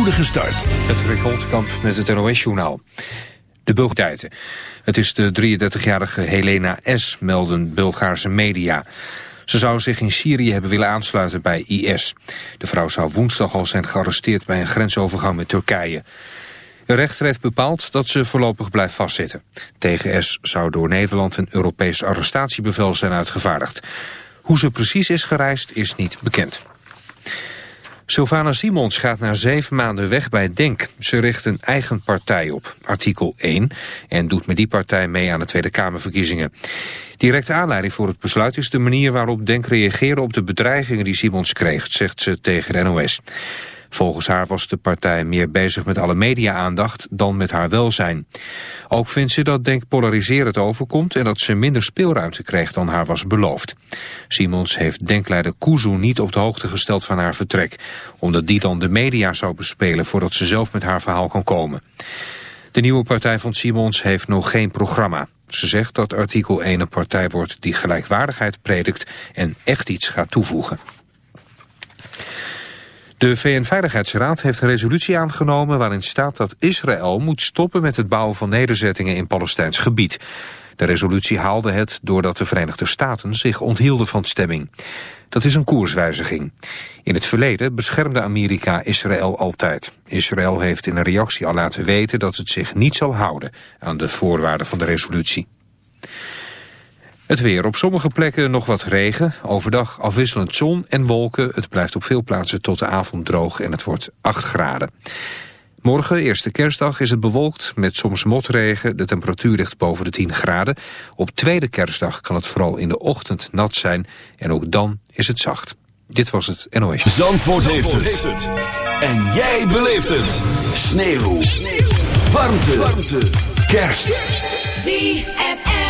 spoedige start. Het Rick met het NOS-journaal. De Bulgarije. Het is de 33-jarige Helena S., melden Bulgaarse media. Ze zou zich in Syrië hebben willen aansluiten bij IS. De vrouw zou woensdag al zijn gearresteerd bij een grensovergang met Turkije. De rechter heeft bepaald dat ze voorlopig blijft vastzitten. Tegen S zou door Nederland een Europees arrestatiebevel zijn uitgevaardigd. Hoe ze precies is gereisd is niet bekend. Sylvana Simons gaat na zeven maanden weg bij DENK. Ze richt een eigen partij op, artikel 1, en doet met die partij mee aan de Tweede Kamerverkiezingen. Directe aanleiding voor het besluit is de manier waarop DENK reageerde op de bedreigingen die Simons kreeg, zegt ze tegen de NOS. Volgens haar was de partij meer bezig met alle media-aandacht dan met haar welzijn. Ook vindt ze dat Denk polariserend overkomt en dat ze minder speelruimte kreeg dan haar was beloofd. Simons heeft Denkleider Kuzu niet op de hoogte gesteld van haar vertrek, omdat die dan de media zou bespelen voordat ze zelf met haar verhaal kan komen. De nieuwe partij van Simons heeft nog geen programma. Ze zegt dat artikel 1 een partij wordt die gelijkwaardigheid predikt en echt iets gaat toevoegen. De VN-veiligheidsraad heeft een resolutie aangenomen waarin staat dat Israël moet stoppen met het bouwen van nederzettingen in Palestijns gebied. De resolutie haalde het doordat de Verenigde Staten zich onthielden van stemming. Dat is een koerswijziging. In het verleden beschermde Amerika Israël altijd. Israël heeft in een reactie al laten weten dat het zich niet zal houden aan de voorwaarden van de resolutie. Het weer. Op sommige plekken nog wat regen. Overdag afwisselend zon en wolken. Het blijft op veel plaatsen tot de avond droog en het wordt 8 graden. Morgen, eerste kerstdag, is het bewolkt met soms motregen. De temperatuur ligt boven de 10 graden. Op tweede kerstdag kan het vooral in de ochtend nat zijn. En ook dan is het zacht. Dit was het NOS. Zandvoort, heeft, het. En jij beleeft het. Sneeuw. Sneeuw. Warmte. Warmte. Kerst. ZFM.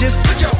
just put your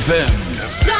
ZFM.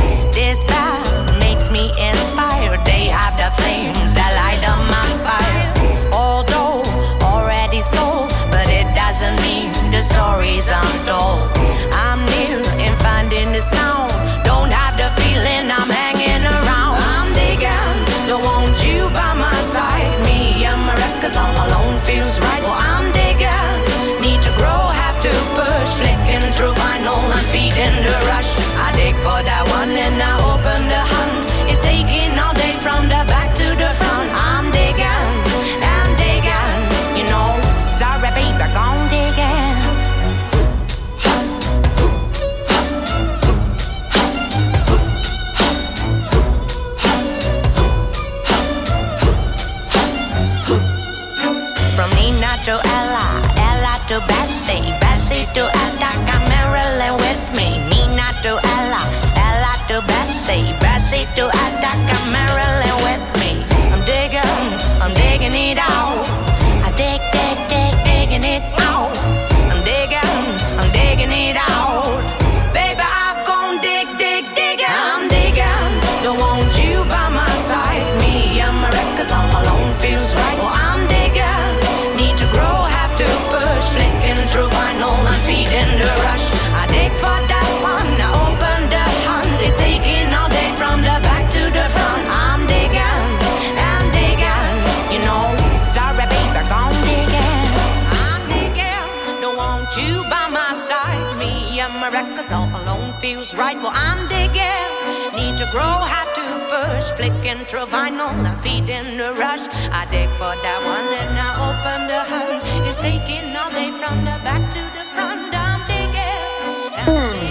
flicking through vinyl, I'm feeding the rush. I dig for that one, then I open the hunt. It's taking all day from the back to the front. I'm digging. I'm digging.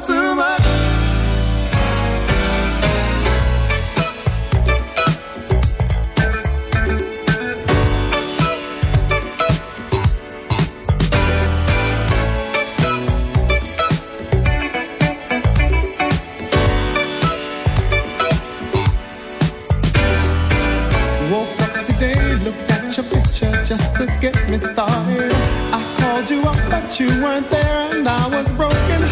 too much.